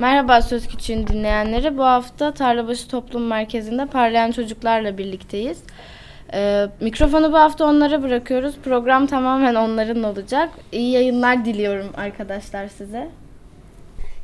Merhaba Söz Küçüğün dinleyenleri. Bu hafta Tarlabaşı Toplum Merkezi'nde parlayan çocuklarla birlikteyiz. Ee, mikrofonu bu hafta onlara bırakıyoruz. Program tamamen onların olacak. İyi yayınlar diliyorum arkadaşlar size.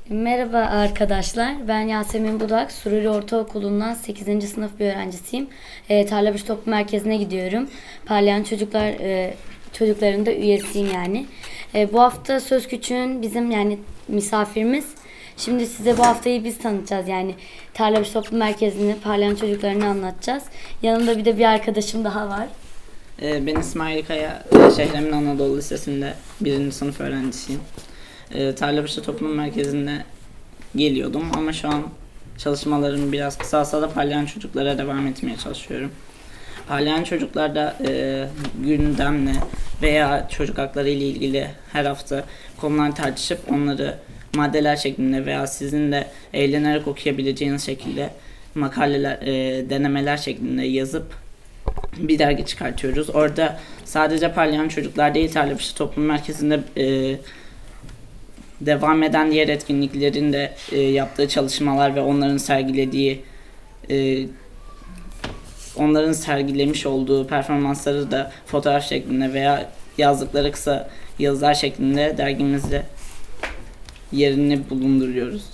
Merhaba arkadaşlar. Ben Yasemin Budak. Sururi Ortaokulu'ndan 8. sınıf bir öğrencisiyim. E, Tarlabaşı Toplum Merkezi'ne gidiyorum. Parlayan çocuklar e, çocukların da üyesiyim yani. E, bu hafta Söz Küçüğün bizim yani misafirimiz. Şimdi size bu haftayı biz tanıtacağız yani Tarlabaşı Toplum Merkezi'ni parlayan çocuklarını anlatacağız. Yanımda bir de bir arkadaşım daha var. Ee, Ben İsmail Kaya, Şehremin Anadolu Lisesi'nde birinci sınıf öğrencisiyim. Ee, Tarlabaşı Toplum Merkezi'nde geliyordum ama şu an çalışmalarım biraz kısalsa da parlayan çocuklara devam etmeye çalışıyorum. Parlayan çocuklarda e, gündemle veya çocuk hakları ile ilgili her hafta konular tartışıp onları maddeler şeklinde veya sizin de eğlenerek okuyabileceğiniz şekilde makaleler, e, denemeler şeklinde yazıp bir dergi çıkartıyoruz. Orada sadece parlayan çocuklar değil Tarlabaşı Toplum Merkezi'nde e, devam eden diğer etkinliklerin de e, yaptığı çalışmalar ve onların sergilediği e, onların sergilemiş olduğu performansları da fotoğraf şeklinde veya yazdıkları kısa yazılar şeklinde dergimizde yerini bulunduruyoruz.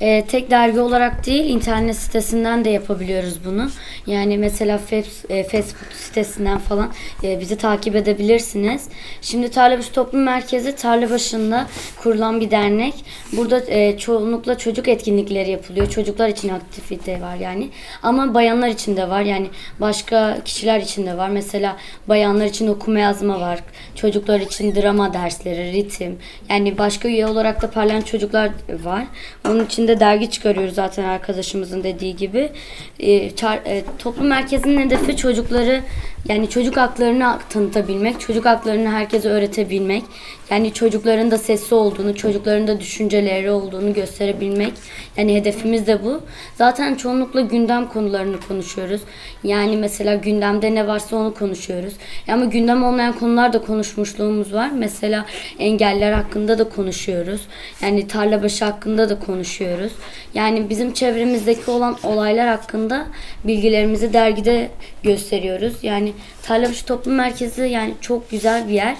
E, tek dergi olarak değil internet sitesinden de yapabiliyoruz bunu. Yani mesela e, Facebook sitesinden falan e, bizi takip edebilirsiniz. Şimdi Tarlabaşı Toplum Merkezi Tarlabaşı'nda kurulan bir dernek. Burada e, çoğunlukla çocuk etkinlikleri yapılıyor. Çocuklar için aktivite var yani. Ama bayanlar için de var. Yani başka kişiler için de var. Mesela bayanlar için okuma yazma var. Çocuklar için drama dersleri, ritim. Yani başka üye olarak da parlayan çocuklar var. Onun için de dergi çıkarıyoruz zaten arkadaşımızın dediği gibi. E, çar- e, toplum merkezinin hedefi çocukları yani çocuk haklarını tanıtabilmek, çocuk haklarını herkese öğretebilmek. Yani çocukların da sesi olduğunu, çocukların da düşünceleri olduğunu gösterebilmek. Yani hedefimiz de bu. Zaten çoğunlukla gündem konularını konuşuyoruz. Yani mesela gündemde ne varsa onu konuşuyoruz. Ama gündem olmayan konular da konuşmuşluğumuz var. Mesela engeller hakkında da konuşuyoruz. Yani tarlabaşı hakkında da konuşuyoruz. Yani bizim çevremizdeki olan olaylar hakkında bilgilerimizi dergide gösteriyoruz. Yani Tarlabaşı Toplum Merkezi yani çok güzel bir yer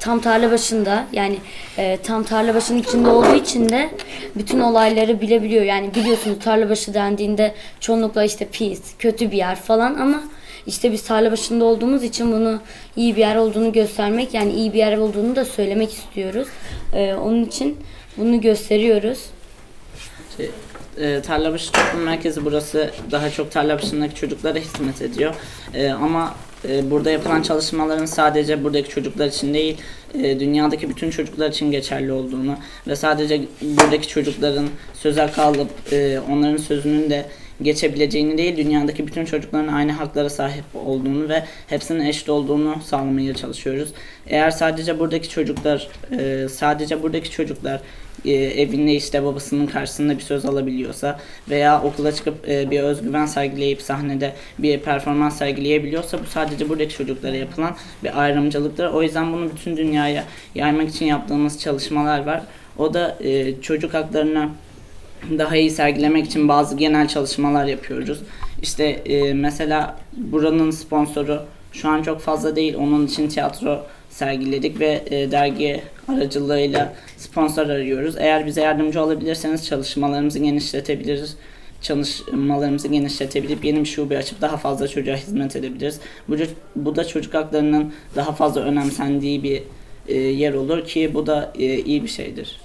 tam tarla başında yani e, tam tarla başının içinde olduğu için de bütün olayları bilebiliyor. Yani biliyorsunuz tarla başı dendiğinde çoğunlukla işte pis, kötü bir yer falan ama işte biz tarla başında olduğumuz için bunu iyi bir yer olduğunu göstermek yani iyi bir yer olduğunu da söylemek istiyoruz. E, onun için bunu gösteriyoruz. Şey, e, Tarlabaşı Toplum Merkezi burası daha çok Tarlabaşı'ndaki çocuklara hizmet ediyor. E, ama e, burada yapılan çalışmaların sadece buradaki çocuklar için değil, e, dünyadaki bütün çocuklar için geçerli olduğunu ve sadece buradaki çocukların sözel kalıp e, onların sözünün de geçebileceğini değil, dünyadaki bütün çocukların aynı haklara sahip olduğunu ve hepsinin eşit olduğunu sağlamaya çalışıyoruz. Eğer sadece buradaki çocuklar, e, sadece buradaki çocuklar e, evinde işte babasının karşısında bir söz alabiliyorsa veya okula çıkıp e, bir özgüven sergileyip sahnede bir performans sergileyebiliyorsa bu sadece buradaki çocuklara yapılan bir ayrımcılıktır. O yüzden bunu bütün dünyaya yaymak için yaptığımız çalışmalar var. O da çocuk haklarını daha iyi sergilemek için bazı genel çalışmalar yapıyoruz. İşte e, mesela buranın sponsoru şu an çok fazla değil. Onun için tiyatro sergiledik ve e, dergi aracılığıyla sponsor arıyoruz. Eğer bize yardımcı olabilirseniz çalışmalarımızı genişletebiliriz. Çalışmalarımızı genişletebilip yeni bir şube açıp daha fazla çocuğa hizmet edebiliriz. Bu, bu da çocuk haklarının daha fazla önemsendiği bir e, yer olur ki bu da e, iyi bir şeydir.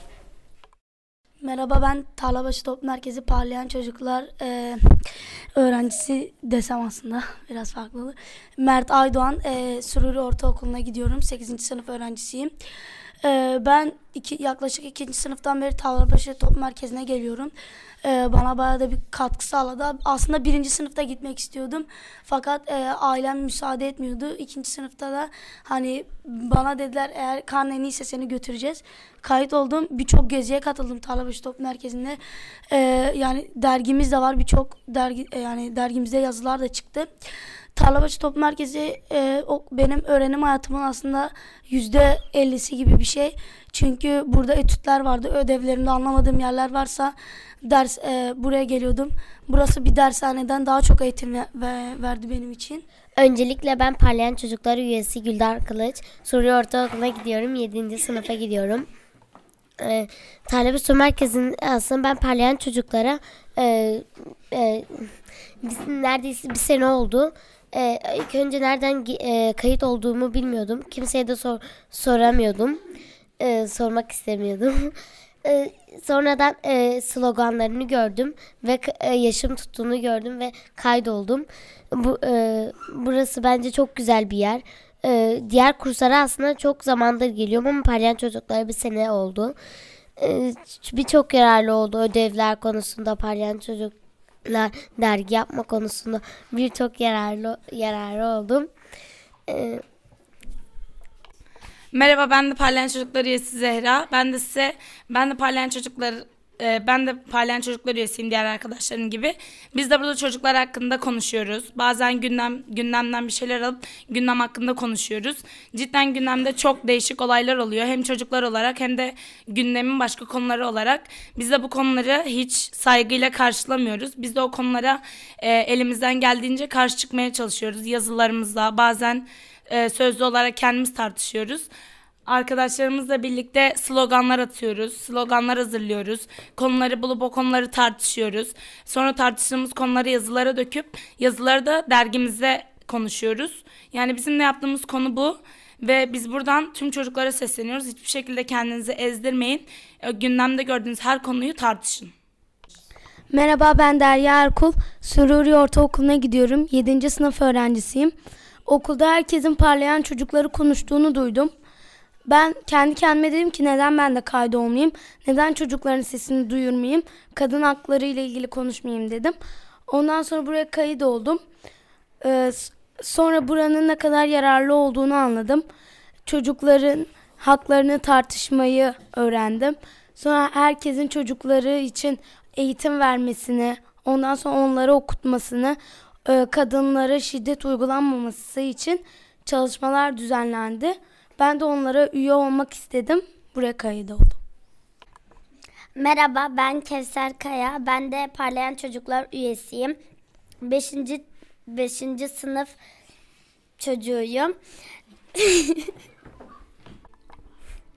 Merhaba ben Tarlabaşı Toplum Merkezi Parlayan Çocuklar e, öğrencisi desem aslında biraz farklı. Mert Aydoğan e, Sururi Ortaokulu'na gidiyorum. 8. sınıf öğrencisiyim. E, ben iki, yaklaşık 2. sınıftan beri Tarlabaşı Toplum Merkezi'ne geliyorum. E, bana bayağı da bir katkı sağladı. Aslında birinci sınıfta gitmek istiyordum. Fakat e, ailem müsaade etmiyordu. İkinci sınıfta da hani bana dediler eğer karnen iyiyse seni götüreceğiz. Kayıt oldum. Birçok geziye katıldım Tarlabaşı Toplum Merkezi'nde. E, yani dergimiz de var. Birçok dergi e, yani dergimizde yazılar da çıktı. Tarlabaşı Top Merkezi e, o, benim öğrenim hayatımın aslında yüzde ellisi gibi bir şey. Çünkü burada etütler vardı. Ödevlerimde anlamadığım yerler varsa ders e, buraya geliyordum. Burası bir dershaneden daha çok eğitim ve, ve- verdi benim için. Öncelikle ben Parlayan Çocuklar üyesi Güldar Kılıç. Suriye Ortaokulu'na gidiyorum. 7. sınıfa gidiyorum. Ee, Talebe Su Merkezi'nin aslında ben parlayan çocuklara e, e, neredeyse bir sene oldu. E, ilk önce nereden e, kayıt olduğumu bilmiyordum. Kimseye de sor, soramıyordum. E, sormak istemiyordum. E, sonradan e, sloganlarını gördüm ve e, yaşım tuttuğunu gördüm ve kaydoldum. Bu e, burası bence çok güzel bir yer. E, diğer kurslara aslında çok zamandır geliyorum ama parlayan çocuklara bir sene oldu. E, Birçok yararlı oldu ödevler konusunda parlayan çocuklar dergi yapma konusunda birçok yararlı yararlı oldum. E, Merhaba ben de Parlayan Çocuklar üyesi Zehra. Ben de size ben de Parlayan Çocuklar e, ben de Parlayan Çocuklar üyesiyim diğer arkadaşlarım gibi. Biz de burada çocuklar hakkında konuşuyoruz. Bazen gündem gündemden bir şeyler alıp gündem hakkında konuşuyoruz. Cidden gündemde çok değişik olaylar oluyor. Hem çocuklar olarak hem de gündemin başka konuları olarak. Biz de bu konuları hiç saygıyla karşılamıyoruz. Biz de o konulara e, elimizden geldiğince karşı çıkmaya çalışıyoruz. Yazılarımızla bazen e, sözlü olarak kendimiz tartışıyoruz. Arkadaşlarımızla birlikte sloganlar atıyoruz, sloganlar hazırlıyoruz. Konuları bulup o konuları tartışıyoruz. Sonra tartıştığımız konuları yazılara döküp yazıları da dergimizde konuşuyoruz. Yani bizim de yaptığımız konu bu. Ve biz buradan tüm çocuklara sesleniyoruz. Hiçbir şekilde kendinizi ezdirmeyin. E, Gündemde gördüğünüz her konuyu tartışın. Merhaba ben Derya Erkul. Sururi Ortaokulu'na gidiyorum. 7. sınıf öğrencisiyim. Okulda herkesin parlayan çocukları konuştuğunu duydum. Ben kendi kendime dedim ki neden ben de kaydı olmayayım? Neden çocukların sesini duyurmayayım? Kadın hakları ile ilgili konuşmayayım dedim. Ondan sonra buraya kayıt oldum. Ee, sonra buranın ne kadar yararlı olduğunu anladım. Çocukların haklarını tartışmayı öğrendim. Sonra herkesin çocukları için eğitim vermesini, ondan sonra onları okutmasını, e, kadınlara şiddet uygulanmaması için çalışmalar düzenlendi. Ben de onlara üye olmak istedim. Buraya kayıt oldum. Merhaba ben Kevser Kaya. Ben de Parlayan Çocuklar üyesiyim. 5. 5. sınıf çocuğuyum.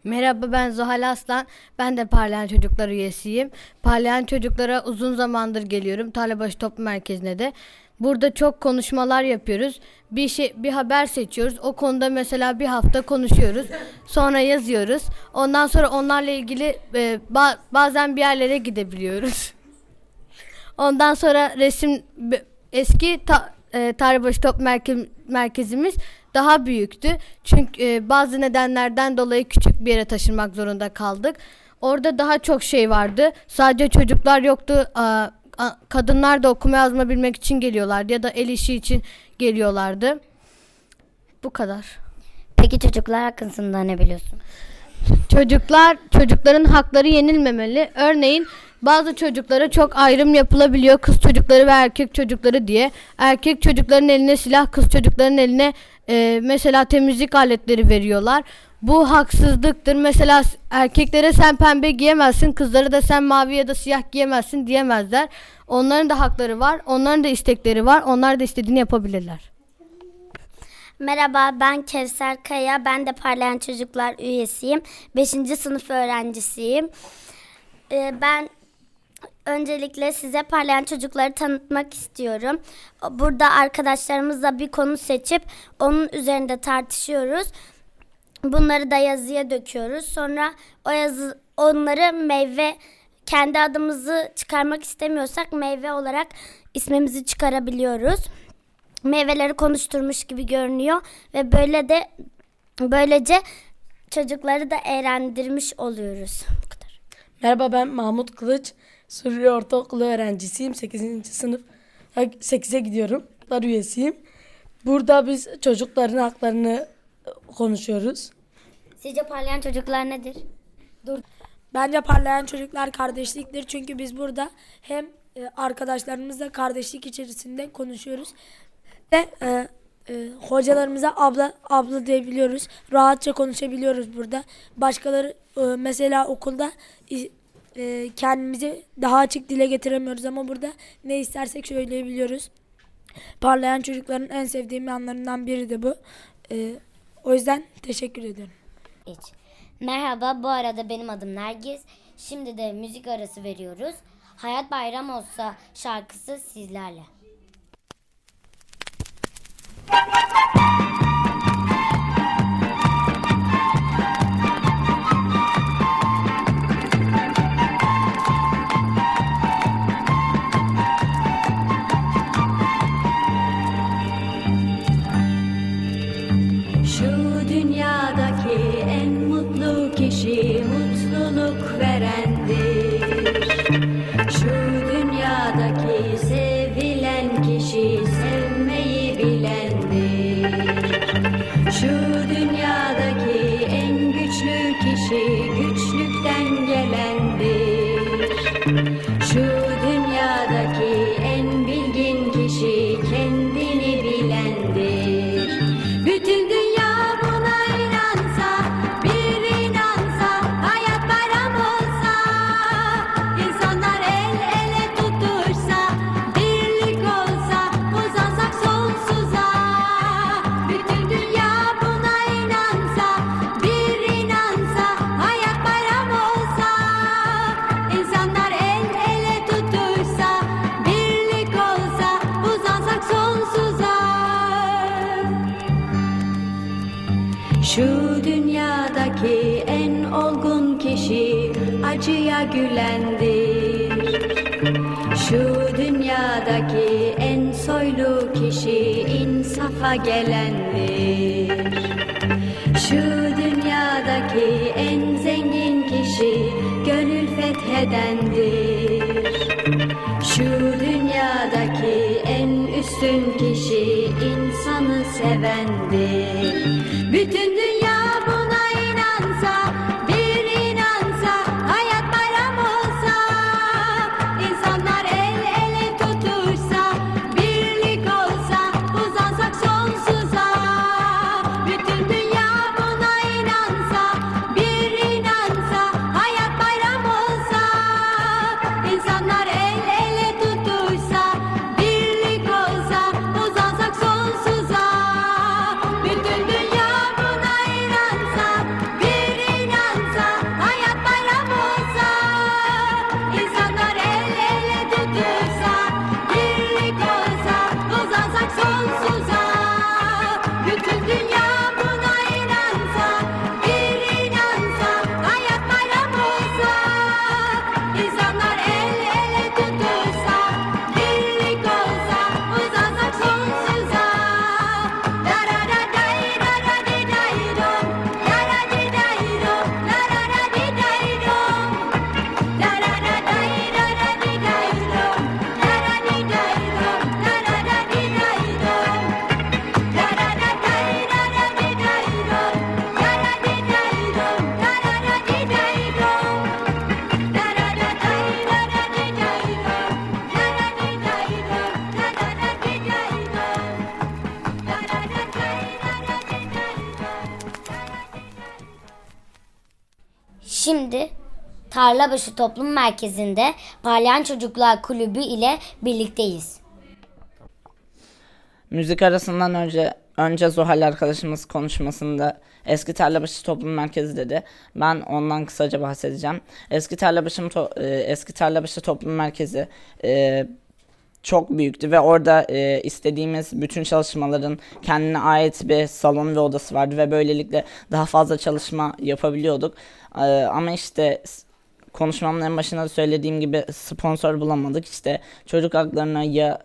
Merhaba ben Zuhal Aslan. Ben de Parlayan Çocuklar üyesiyim. Parlayan Çocuklara uzun zamandır geliyorum. Tarlabaşı Toplum Merkezi'ne de. Burada çok konuşmalar yapıyoruz. Bir şey bir haber seçiyoruz. O konuda mesela bir hafta konuşuyoruz. Sonra yazıyoruz. Ondan sonra onlarla ilgili e, ba- bazen bir yerlere gidebiliyoruz. Ondan sonra resim eski ta, e, Tarlabaşı Top Merke- Merkezimiz daha büyüktü. Çünkü e, bazı nedenlerden dolayı küçük bir yere taşınmak zorunda kaldık. Orada daha çok şey vardı. Sadece çocuklar yoktu. A- kadınlar da okuma yazma bilmek için geliyorlardı ya da el işi için geliyorlardı. Bu kadar. Peki çocuklar hakkında ne biliyorsun? Çocuklar çocukların hakları yenilmemeli. Örneğin bazı çocuklara çok ayrım yapılabiliyor. Kız çocukları ve erkek çocukları diye. Erkek çocukların eline silah, kız çocukların eline e, mesela temizlik aletleri veriyorlar. Bu haksızlıktır. Mesela erkeklere sen pembe giyemezsin, kızlara da sen mavi ya da siyah giyemezsin diyemezler. Onların da hakları var, onların da istekleri var. Onlar da istediğini yapabilirler. Merhaba ben Kevser Kaya. Ben de Parlayan Çocuklar üyesiyim. 5. sınıf öğrencisiyim. Ee, ben öncelikle size parlayan çocukları tanıtmak istiyorum. Burada arkadaşlarımızla bir konu seçip onun üzerinde tartışıyoruz. Bunları da yazıya döküyoruz. Sonra o yazı onları meyve kendi adımızı çıkarmak istemiyorsak meyve olarak ismimizi çıkarabiliyoruz. Meyveleri konuşturmuş gibi görünüyor ve böyle de böylece çocukları da eğlendirmiş oluyoruz. Bu kadar. Merhaba ben Mahmut Kılıç. Suriye Ortaokulu öğrencisiyim. 8. sınıf 8'e gidiyorum. Üyesiyim. Burada biz çocukların haklarını konuşuyoruz. Sizce parlayan çocuklar nedir? Bence parlayan çocuklar kardeşliktir. Çünkü biz burada hem e, arkadaşlarımızla kardeşlik içerisinde konuşuyoruz. Ve e, e, hocalarımıza abla abla diyebiliyoruz. Rahatça konuşabiliyoruz burada. Başkaları e, mesela okulda e, kendimizi daha açık dile getiremiyoruz ama burada ne istersek söyleyebiliyoruz. Parlayan çocukların en sevdiğim yanlarından biri de bu. E, o yüzden teşekkür ediyorum. Hiç. Merhaba, bu arada benim adım Nergis. Şimdi de müzik arası veriyoruz. Hayat Bayram olsa şarkısı sizlerle. Gelendir. Şu dünyadaki en zengin kişi gönül fethedendir. Şu dünyadaki en üstün kişi insanı sevendir. Bütün Tarlabaşı Toplum Merkezi'nde Parlayan Çocuklar Kulübü ile birlikteyiz. Müzik arasından önce önce Zuhal arkadaşımız konuşmasında eski Tarlabaşı Toplum Merkezi dedi. Ben ondan kısaca bahsedeceğim. Eski Tarlabaşı e, eski Tarlabaşı Toplum Merkezi e, çok büyüktü ve orada e, istediğimiz bütün çalışmaların kendine ait bir salon ve odası vardı ve böylelikle daha fazla çalışma yapabiliyorduk. E, ama işte konuşmamın en başında da söylediğim gibi sponsor bulamadık. İşte çocuk haklarına ya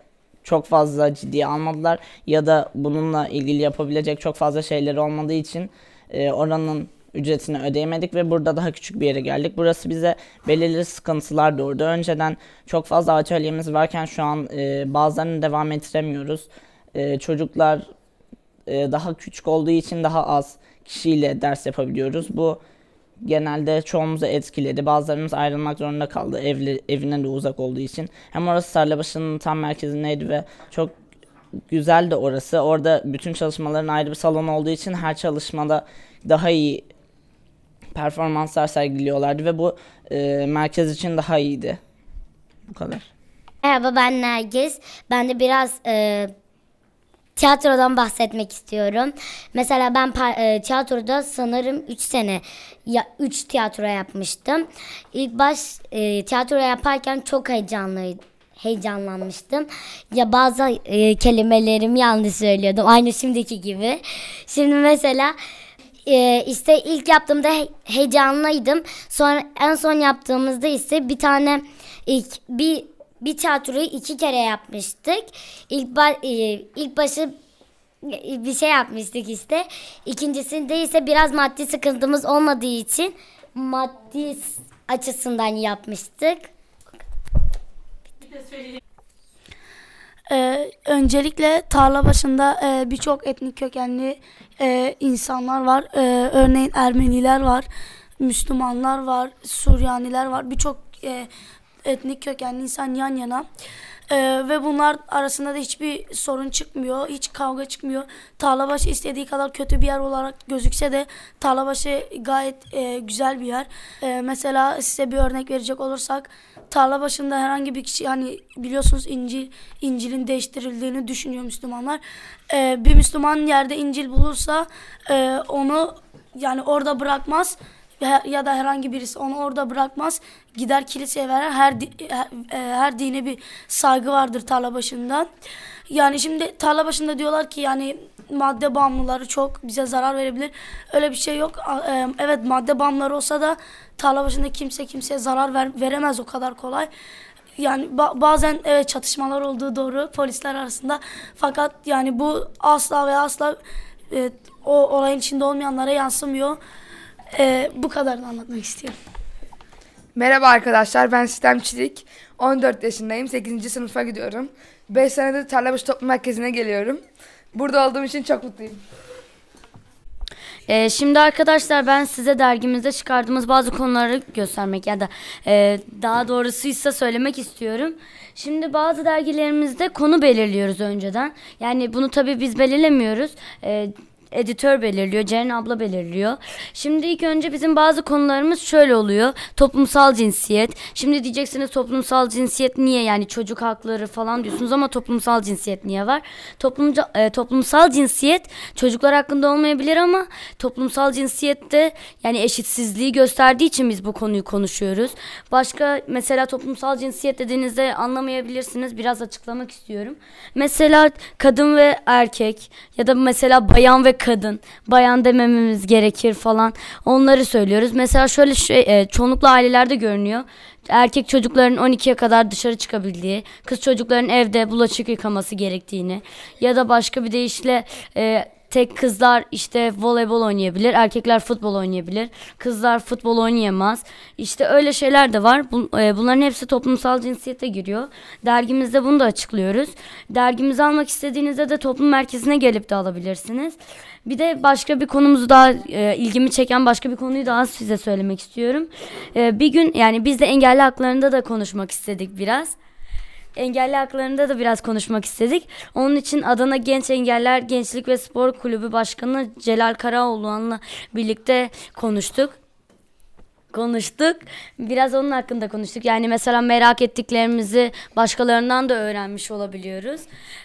çok fazla ciddiye almadılar ya da bununla ilgili yapabilecek çok fazla şeyleri olmadığı için e, oranın ücretini ödeyemedik ve burada daha küçük bir yere geldik. Burası bize belirli sıkıntılar doğurdu. Önceden çok fazla atölyemiz varken şu an e, bazılarını devam ettiremiyoruz. E, çocuklar e, daha küçük olduğu için daha az kişiyle ders yapabiliyoruz. Bu genelde çoğumuzu etkiledi. Bazılarımız ayrılmak zorunda kaldı evli, evine de uzak olduğu için. Hem orası Sarıbaşı'nın tam merkezindeydi ve çok güzel de orası. Orada bütün çalışmaların ayrı bir salon olduğu için her çalışmada daha iyi performanslar sergiliyorlardı ve bu e, merkez için daha iyiydi. Bu kadar. Merhaba ben Nergis. Ben de biraz e, tiyatrodan bahsetmek istiyorum. Mesela ben e, tiyatroda sanırım 3 sene ya 3 tiyatro yapmıştım. İlk baş e, tiyatro yaparken çok heyecanlıydım heyecanlanmıştım. Ya bazı e, kelimelerimi yanlış söylüyordum. Aynı şimdiki gibi. Şimdi mesela e, işte ilk yaptığımda he- heyecanlıydım. Sonra en son yaptığımızda ise bir tane ilk bir bir tiyatroyu iki kere yapmıştık. İlk ba- e, ilk başı e, bir şey yapmıştık işte. İkincisinde ise biraz maddi sıkıntımız olmadığı için maddi açısından yapmıştık. Ee, öncelikle tarla başında e, birçok etnik kökenli e, insanlar var. Ee, örneğin Ermeniler var, Müslümanlar var, Suryaniler var. Birçok e, etnik kökenli insan yan yana. Ee, ve bunlar arasında da hiçbir sorun çıkmıyor, hiç kavga çıkmıyor. Tarlabaşı istediği kadar kötü bir yer olarak gözükse de Tarlabaşı gayet e, güzel bir yer. Ee, mesela size bir örnek verecek olursak tarla başında herhangi bir kişi hani biliyorsunuz İncil İncil'in değiştirildiğini düşünüyor Müslümanlar. Ee, bir Müslüman yerde İncil bulursa e, onu yani orada bırakmaz ya da herhangi birisi onu orada bırakmaz. Gider kiliseye verer. Her her, e, her dine bir saygı vardır tarla başında. Yani şimdi tarla başında diyorlar ki yani madde bağımlıları çok bize zarar verebilir. Öyle bir şey yok. E, Evet madde bağımlıları olsa da tarla başında kimse kimseye zarar ver- veremez o kadar kolay. Yani ba- bazen evet çatışmalar olduğu doğru polisler arasında. Fakat yani bu asla ve asla e, o olayın içinde olmayanlara yansımıyor. E, bu kadar da anlatmak istiyorum. Merhaba arkadaşlar ben Sistem Çilik. 14 yaşındayım. 8. sınıfa gidiyorum. 5 senedir Tarlabaşı Toplum Merkezi'ne geliyorum. Burada olduğum için çok mutluyum. Ee, şimdi arkadaşlar ben size dergimizde çıkardığımız bazı konuları göstermek ya da e, daha doğrusuysa söylemek istiyorum. Şimdi bazı dergilerimizde konu belirliyoruz önceden. Yani bunu tabii biz belirlemiyoruz. Ee, editör belirliyor, Ceren abla belirliyor. Şimdi ilk önce bizim bazı konularımız şöyle oluyor. Toplumsal cinsiyet. Şimdi diyeceksiniz toplumsal cinsiyet niye yani çocuk hakları falan diyorsunuz ama toplumsal cinsiyet niye var? Toplumca, e, toplumsal cinsiyet çocuklar hakkında olmayabilir ama toplumsal cinsiyette yani eşitsizliği gösterdiği için biz bu konuyu konuşuyoruz. Başka mesela toplumsal cinsiyet dediğinizde anlamayabilirsiniz. Biraz açıklamak istiyorum. Mesela kadın ve erkek ya da mesela bayan ve kadın. Bayan demememiz gerekir falan. Onları söylüyoruz. Mesela şöyle şey, e, çoğunlukla ailelerde görünüyor. Erkek çocukların 12'ye kadar dışarı çıkabildiği, kız çocukların evde bulaşık yıkaması gerektiğini ya da başka bir deyişle e, tek kızlar işte voleybol oynayabilir, erkekler futbol oynayabilir, kızlar futbol oynayamaz. İşte öyle şeyler de var. Bu- e, bunların hepsi toplumsal cinsiyete giriyor. Dergimizde bunu da açıklıyoruz. Dergimizi almak istediğinizde de toplum merkezine gelip de alabilirsiniz. Bir de başka bir konumuzu daha e, ilgimi çeken başka bir konuyu daha size söylemek istiyorum. E, bir gün yani biz de engelli haklarında da konuşmak istedik biraz engelli haklarında da biraz konuşmak istedik. Onun için Adana Genç Engeller Gençlik ve Spor Kulübü Başkanı Celal Karaoğlu'nla birlikte konuştuk. Konuştuk. Biraz onun hakkında konuştuk. Yani mesela merak ettiklerimizi başkalarından da öğrenmiş olabiliyoruz.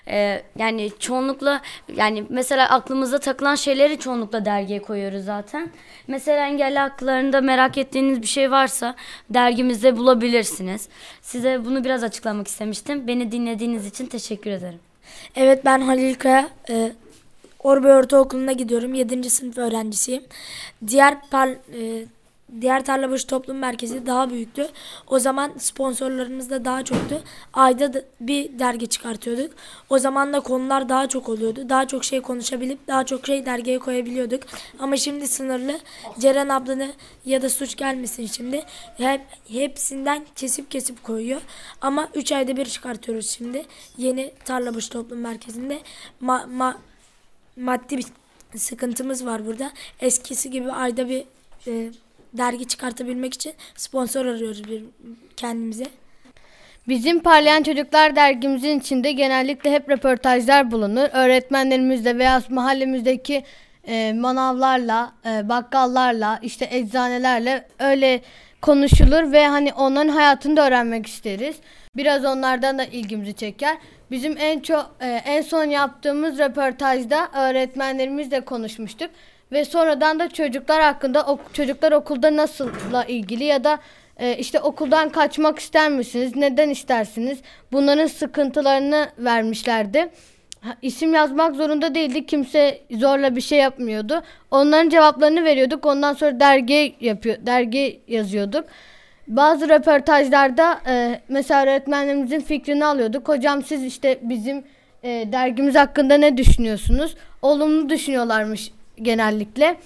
Ee, yani çoğunlukla yani mesela aklımıza takılan şeyleri çoğunlukla dergiye koyuyoruz zaten. Mesela engelli haklarında merak ettiğiniz bir şey varsa dergimizde bulabilirsiniz. Size bunu biraz açıklamak istemiştim. Beni dinlediğiniz için teşekkür ederim. Evet ben Halil Kaya. E, Orbe Ortaokulu'na gidiyorum. 7. sınıf öğrencisiyim. Diğer par, e, diğer Tarlabaşı Toplum Merkezi daha büyüktü. O zaman sponsorlarımız da daha çoktu. Ayda da bir dergi çıkartıyorduk. O zaman da konular daha çok oluyordu. Daha çok şey konuşabilip daha çok şey dergiye koyabiliyorduk. Ama şimdi sınırlı. Ceren ablanı ya da suç gelmesin şimdi. Hep, hepsinden kesip kesip koyuyor. Ama 3 ayda bir çıkartıyoruz şimdi. Yeni Tarlabaşı Toplum Merkezi'nde. Ma, ma, maddi bir sıkıntımız var burada. Eskisi gibi ayda bir e, dergi çıkartabilmek için sponsor arıyoruz bir kendimize. Bizim Parlayan Çocuklar dergimizin içinde genellikle hep röportajlar bulunur. Öğretmenlerimizle veya mahallemizdeki e, manavlarla, e, bakkallarla, işte eczanelerle öyle konuşulur ve hani onların hayatını da öğrenmek isteriz. Biraz onlardan da ilgimizi çeker. Bizim en çok e, en son yaptığımız röportajda öğretmenlerimizle konuşmuştuk ve sonradan da çocuklar hakkında ok- çocuklar okulda nasılla ilgili ya da e, işte okuldan kaçmak ister misiniz? Neden istersiniz? Bunların sıkıntılarını vermişlerdi. Ha, İsim yazmak zorunda değildi. Kimse zorla bir şey yapmıyordu. Onların cevaplarını veriyorduk. Ondan sonra dergi yapıyor, dergi yazıyorduk. Bazı röportajlarda e, mesela öğretmenlerimizin fikrini alıyorduk. Hocam siz işte bizim e, dergimiz hakkında ne düşünüyorsunuz? Olumlu düşünüyorlarmış genellikle.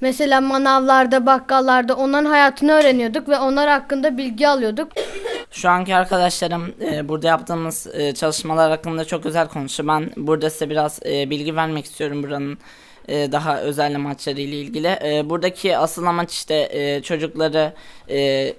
Mesela manavlarda, bakkallarda onların hayatını öğreniyorduk ve onlar hakkında bilgi alıyorduk. Şu anki arkadaşlarım e, burada yaptığımız e, çalışmalar hakkında çok özel konuşuyor. Ben burada size biraz e, bilgi vermek istiyorum buranın e, daha özel maçları ile ilgili. E, buradaki asıl amaç işte e, çocukları e,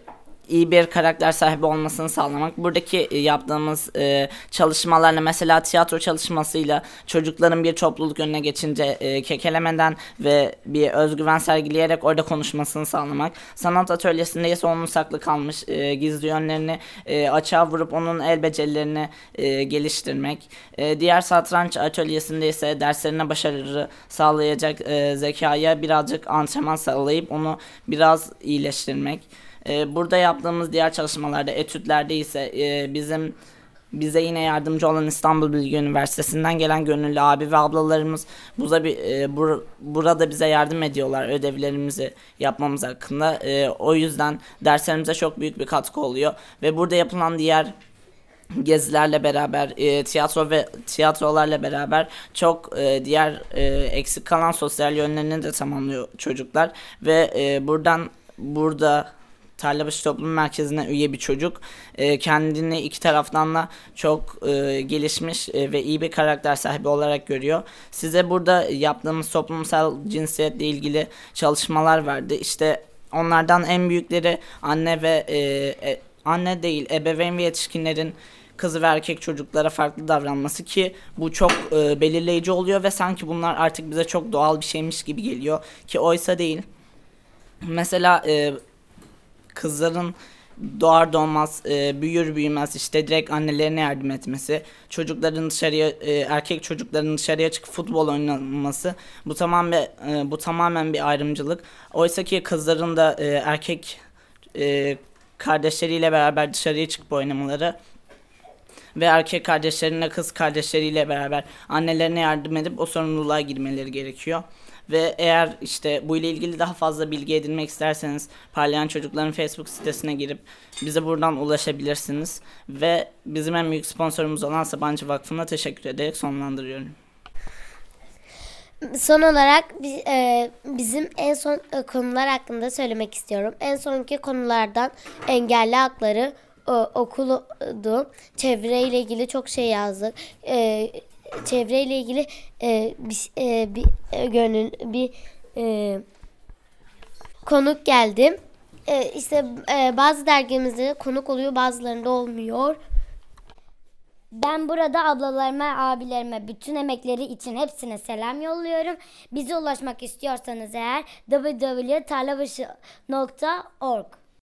iyi bir karakter sahibi olmasını sağlamak. Buradaki e, yaptığımız e, çalışmalarla mesela tiyatro çalışmasıyla çocukların bir topluluk önüne geçince e, kekelemeden ve bir özgüven sergileyerek orada konuşmasını sağlamak. Sanat atölyesinde ise onun saklı kalmış e, gizli yönlerini e, açığa vurup onun el becerilerini e, geliştirmek. E, diğer satranç atölyesinde ise derslerine başarı sağlayacak e, zekaya birazcık antrenman sağlayıp onu biraz iyileştirmek. Ee, burada yaptığımız diğer çalışmalarda, etütlerde ise e, bizim bize yine yardımcı olan İstanbul Bilgi Üniversitesi'nden gelen gönüllü abi ve ablalarımız burada bir e, bur- burada bize yardım ediyorlar ödevlerimizi yapmamız hakkında. E, o yüzden derslerimize çok büyük bir katkı oluyor ve burada yapılan diğer gezilerle beraber e, tiyatro ve tiyatrolarla beraber çok e, diğer e, eksik kalan sosyal yönlerini de tamamlıyor çocuklar ve e, buradan burada Tarlabaşı Toplum Merkezi'ne üye bir çocuk e, kendini iki taraftan da çok e, gelişmiş e, ve iyi bir karakter sahibi olarak görüyor. Size burada yaptığımız toplumsal cinsiyetle ilgili çalışmalar verdi. İşte onlardan en büyükleri anne ve e, e, anne değil ebeveyn ve yetişkinlerin kız ve erkek çocuklara farklı davranması ki bu çok e, belirleyici oluyor ve sanki bunlar artık bize çok doğal bir şeymiş gibi geliyor ki oysa değil. Mesela e, kızların doğar doğmaz e, büyür büyümez işte direkt annelerine yardım etmesi çocukların dışarıya e, erkek çocukların dışarıya çıkıp futbol oynaması bu tamamen e, bu tamamen bir ayrımcılık oysa ki kızların da e, erkek e, kardeşleriyle beraber dışarıya çıkıp oynamaları ve erkek kardeşlerine kız kardeşleriyle beraber annelerine yardım edip o sorumluluğa girmeleri gerekiyor. Ve eğer işte bu ile ilgili daha fazla bilgi edinmek isterseniz Parlayan Çocukların Facebook sitesine girip bize buradan ulaşabilirsiniz. Ve bizim en büyük sponsorumuz olan Sabancı Vakfı'na teşekkür ederek sonlandırıyorum. Son olarak e, bizim en son e, konular hakkında söylemek istiyorum. En sonki konulardan engelli hakları, o, okuludu, çevreyle ilgili çok şey yazdık. E, çevreyle ilgili e, bir, e, bir e, gönül bir e, konuk geldi. E, işte e, bazı dergimizde konuk oluyor, bazılarında olmuyor. Ben burada ablalarıma, abilerime bütün emekleri için hepsine selam yolluyorum. Bize ulaşmak istiyorsanız eğer www.tarlabaşı.org